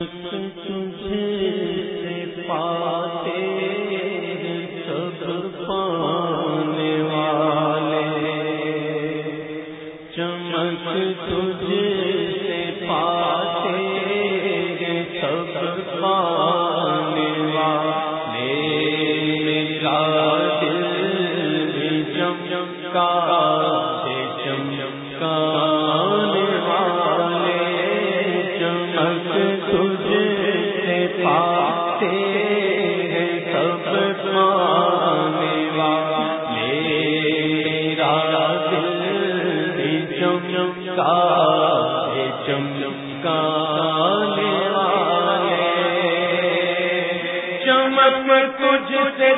تجھے پا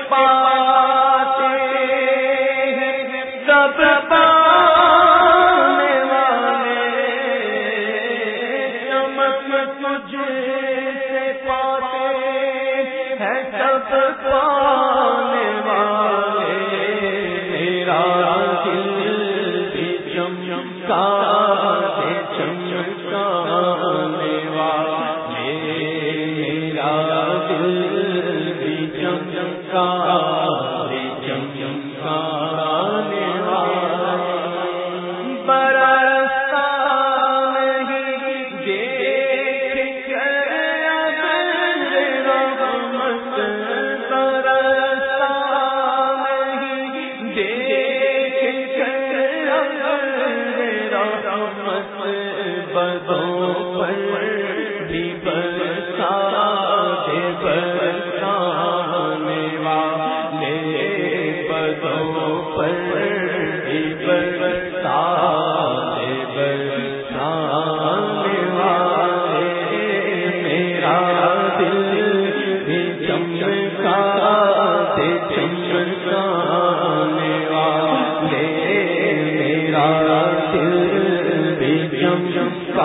پا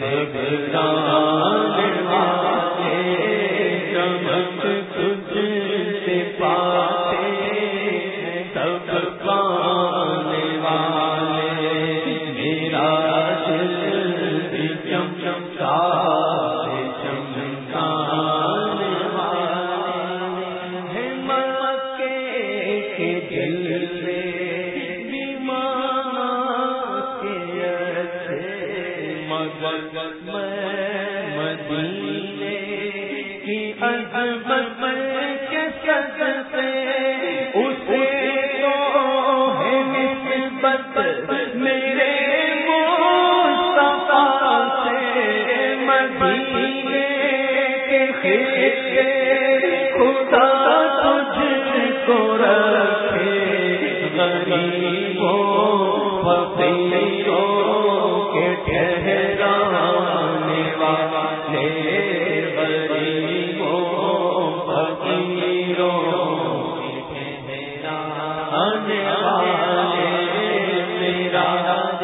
بیمار کی عظمت کے صدقے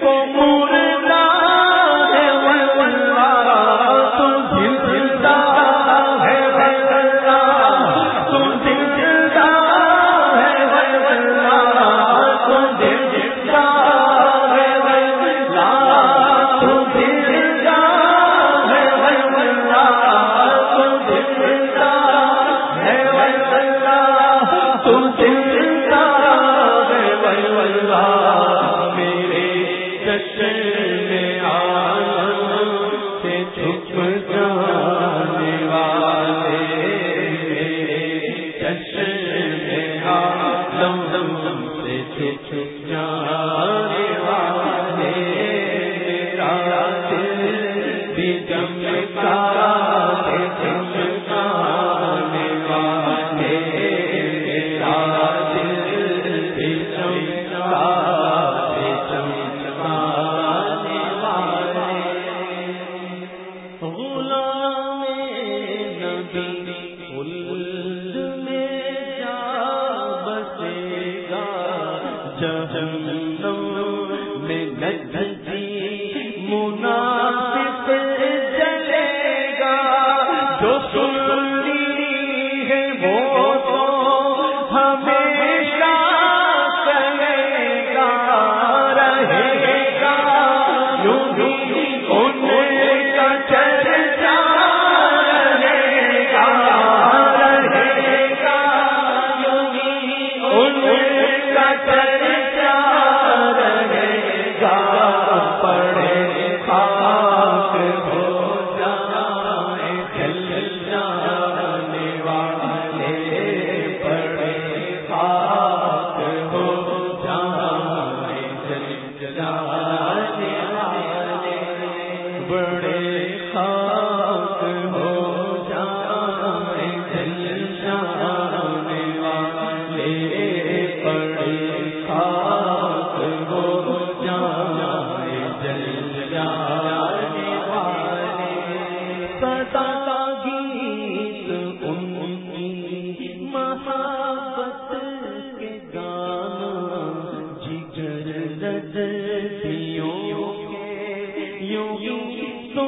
کو جی سر گنا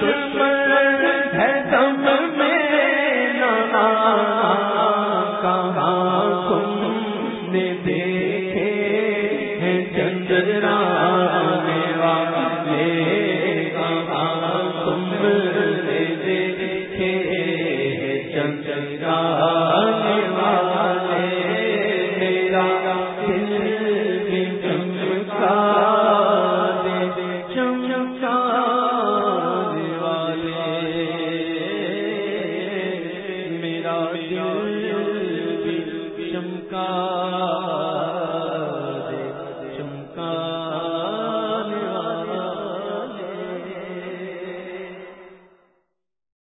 تو